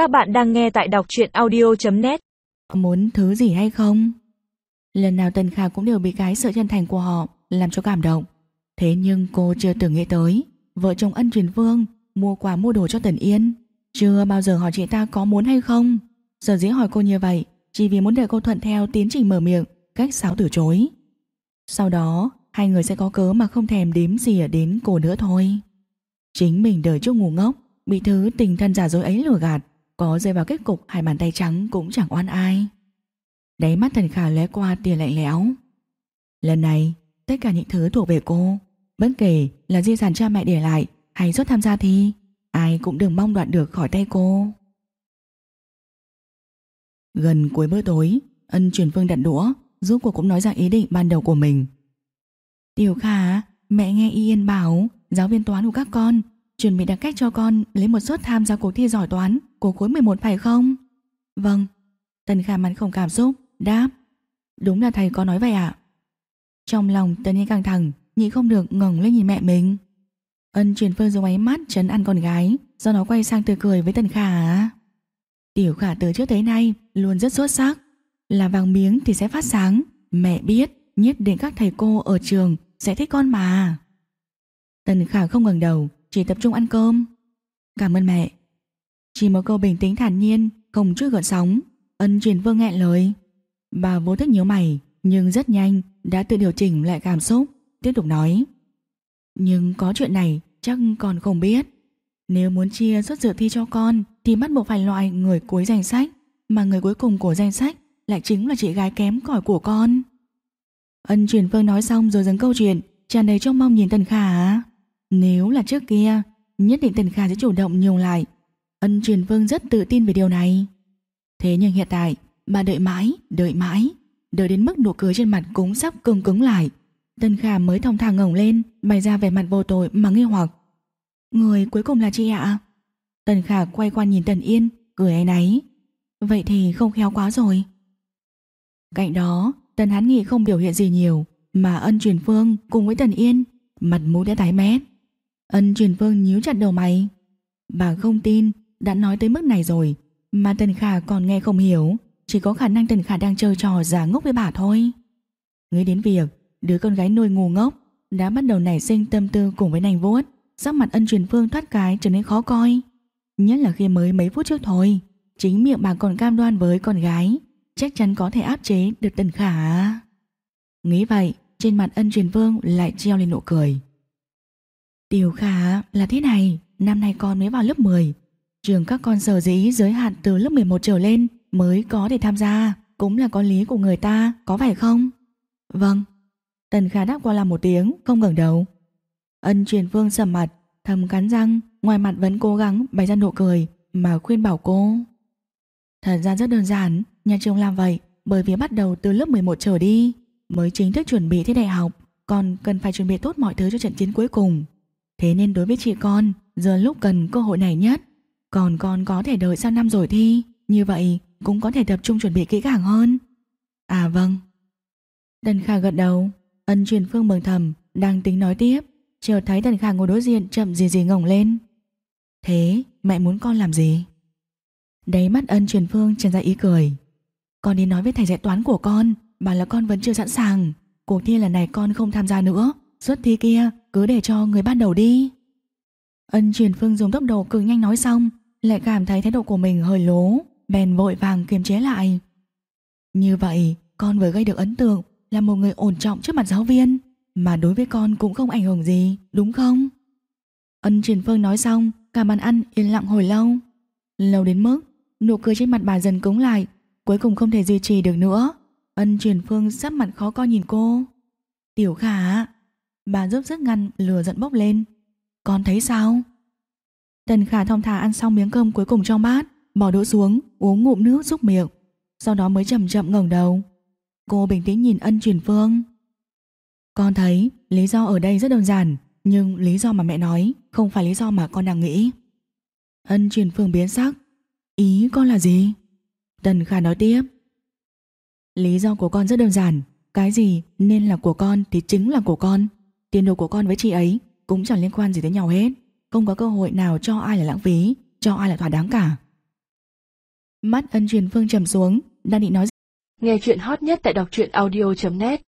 Các bạn đang nghe tại đọc truyện audio.net Muốn thứ gì hay không? Lần nào Tần Khả cũng đều bị cái sự chân thành của họ làm cho cảm động. Thế nhưng cô chưa từng nghĩ tới, vợ chồng ân truyền vương mua quà mua đồ cho Tần Yên. Chưa bao giờ hỏi chị ta có muốn hay không. Giờ dĩ hỏi cô như vậy, chỉ vì muốn để cô thuận theo tiến trình mở miệng, cách sáo từ chối. Sau đó, hai người sẽ có cớ mà không thèm đếm gì ở đến cô nữa thôi. Chính mình đời chút ngu ngốc, bị thứ tình thân giả dối ấy lừa gạt có rơi vào kết cục hai bàn tay trắng cũng chẳng oan ai. Đáy mắt thần khả lóe qua tia lạnh lẽo. Lần này, tất cả những thứ thuộc về cô, bất kể là di sản cha mẹ để lại hay xuất tham gia thi, ai cũng đừng mong đoạt được khỏi tay cô. Gần cuối bữa tối, ân truyền phương đặt đũa, giúp cô cũng nói ra ý định ban đầu của mình. Tiểu Khả, mẹ nghe Yên bảo giáo viên toán của các con chuẩn bị đặt cách cho con lấy một suất tham gia cuộc thi giỏi toán của khối 11 phải không? Vâng. Tần Khả mặt không cảm xúc, đáp. Đúng là thầy có nói vậy ạ. Trong lòng Tần Yên căng thẳng, nhị không được ngẩng lên nhìn mẹ mình. Ân truyền phương dùng ánh mắt chấn ăn con gái, do nó quay sang tươi cười với Tần Khả. Tiểu Khả từ trước tới nay luôn rất xuất sắc, là vàng miếng thì sẽ phát sáng. Mẹ biết, nhất định các thầy cô ở trường sẽ thích con mà. Tần Khả không ngẩng đầu, chỉ tập trung ăn cơm. Cảm ơn mẹ. Chỉ một câu bình tĩnh thản nhiên, không chút gợn sóng, ân truyền vương nghẹn lời. Bà vô thức nhíu mày, nhưng rất nhanh đã tự điều chỉnh lại cảm xúc, tiếp tục nói. Nhưng có chuyện này chắc còn không biết. Nếu muốn chia suất dự thi cho con thì bắt buộc phải loại người cuối danh sách, mà người cuối cùng của danh sách lại chính là chị gái kém cỏi của con. Ân truyền vương nói xong rồi dừng câu chuyện, tràn đầy trông mong nhìn Tần Khả. Nếu là trước kia, nhất định Tần Khả sẽ chủ động nhường lại. Ân truyền vương rất tự tin về điều này. Thế nhưng hiện tại, bà đợi mãi, đợi mãi, đợi đến mức nụ cười trên mặt cũng sắp cứng cứng lại. Tần Khả mới thong thả ngẩng lên, bày ra vẻ mặt vô tội mà nghi hoặc. Người cuối cùng là chị ạ. Tần Khả quay qua nhìn Tần Yên, cười ấy náy. Vậy thì không khéo quá rồi. Cạnh đó, Tần Hán Nghị không biểu hiện gì nhiều, mà ân truyền phương cùng với Tần Yên, mặt mũi đã tái mét. Ân truyền phương nhíu chặt đầu mày. Bà không tin, đã nói tới mức này rồi, mà Tần Khả còn nghe không hiểu, chỉ có khả năng Tần Khả đang chơi trò giả ngốc với bà thôi. Nghĩ đến việc, đứa con gái nuôi ngu ngốc đã bắt đầu nảy sinh tâm tư cùng với nành vuốt, sắc mặt ân truyền phương thoát cái trở nên khó coi. Nhất là khi mới mấy phút trước thôi, chính miệng bà còn cam đoan với con gái, chắc chắn có thể áp chế được Tần Khả. Nghĩ vậy, trên mặt ân truyền vương lại treo lên nụ cười. Tiểu Khả là thế này, năm nay con mới vào lớp 10. Trường các con sở dĩ giới hạn từ lớp 11 trở lên mới có thể tham gia, cũng là có lý của người ta, có phải không? Vâng. Tần Khả đáp qua là một tiếng, không ngẩng đầu. Ân truyền vương sầm mặt, thầm cắn răng, ngoài mặt vẫn cố gắng bày ra nụ cười mà khuyên bảo cô. Thật ra rất đơn giản, nhà trường làm vậy bởi vì bắt đầu từ lớp 11 trở đi mới chính thức chuẩn bị thi đại học, còn cần phải chuẩn bị tốt mọi thứ cho trận chiến cuối cùng. Thế nên đối với chị con, giờ lúc cần cơ hội này nhất, còn con có thể đợi sang năm rồi thi, như vậy cũng có thể tập trung chuẩn bị kỹ càng hơn. À vâng. Tần Khả gật đầu, ân truyền phương mừng thầm, đang tính nói tiếp, chợt thấy Tần Khả ngồi đối diện chậm gì gì ngổng lên. Thế mẹ muốn con làm gì? đấy mắt ân truyền phương tràn ra ý cười. Con đi nói với thầy dạy toán của con, bảo là con vẫn chưa sẵn sàng. Cuộc thi lần này con không tham gia nữa, suốt thi kia cứ để cho người ban đầu đi. Ân truyền phương dùng tốc độ cực nhanh nói xong, lại cảm thấy thái độ của mình hơi lố, bèn vội vàng kiềm chế lại. Như vậy, con vừa gây được ấn tượng là một người ổn trọng trước mặt giáo viên, mà đối với con cũng không ảnh hưởng gì, đúng không? Ân truyền phương nói xong, cả bàn ăn yên lặng hồi lâu. Lâu đến mức, nụ cười trên mặt bà dần cứng lại, cuối cùng không thể duy trì được nữa. Ân truyền phương sắp mặt khó coi nhìn cô. Tiểu khả, bà giúp sức ngăn lừa giận bốc lên. Con thấy sao? Tần khả thong thả ăn xong miếng cơm cuối cùng trong bát, bỏ đũa xuống, uống ngụm nước giúp miệng. Sau đó mới chậm chậm ngẩng đầu. Cô bình tĩnh nhìn ân truyền phương. Con thấy lý do ở đây rất đơn giản, nhưng lý do mà mẹ nói không phải lý do mà con đang nghĩ. Ân truyền phương biến sắc. Ý con là gì? Tần Khả nói tiếp. Lý do của con rất đơn giản, cái gì nên là của con thì chính là của con. Tiền đồ của con với chị ấy cũng chẳng liên quan gì tới nhau hết, không có cơ hội nào cho ai là lãng phí, cho ai là thỏa đáng cả. Mắt ân truyền phương trầm xuống Đang định nói Nghe chuyện hot nhất tại đọc truyện audio.net